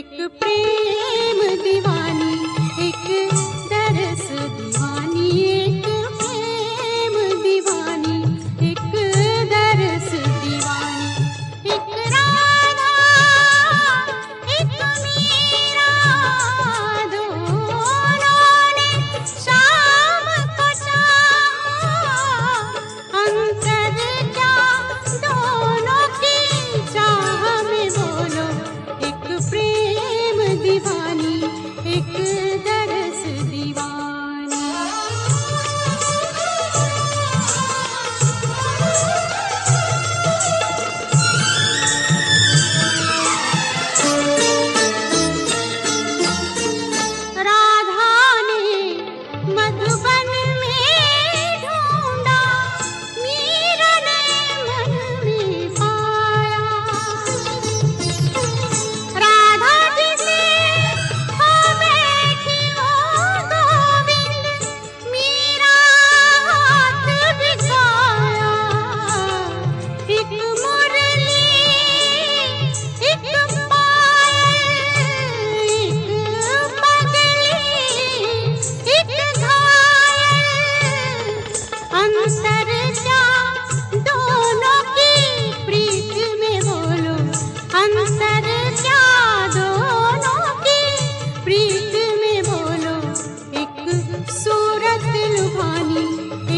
एक प्रेम दीवानी एक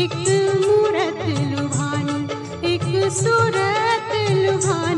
एक मूरत लुभानी एक सूरत लुहान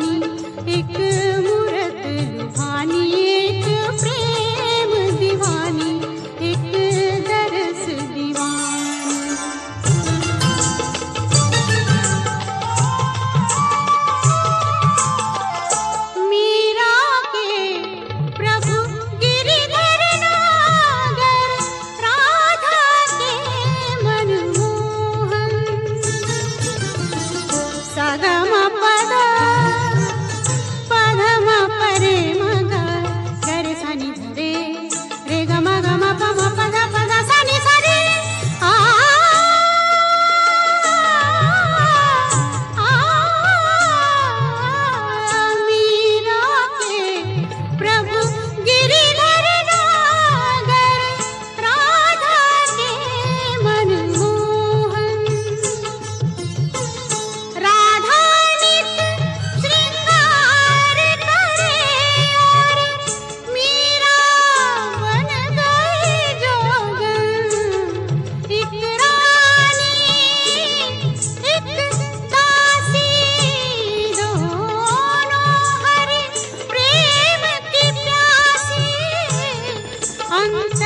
अंत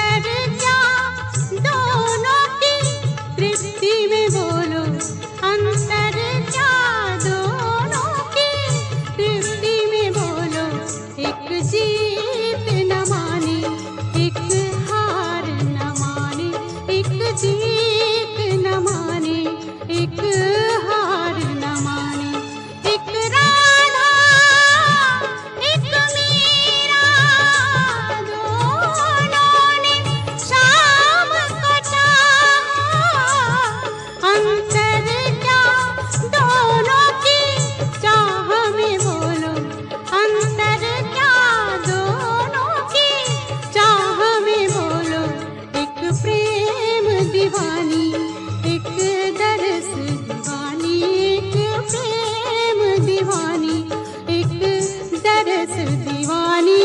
दीवानी दिवी प्रेम दिवीक दरस दिवी